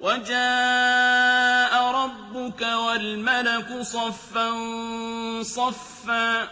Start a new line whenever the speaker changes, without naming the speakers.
وَجَاءَ رَبُّكَ وَالْمَلَكُ صَفًّا صَفًّا.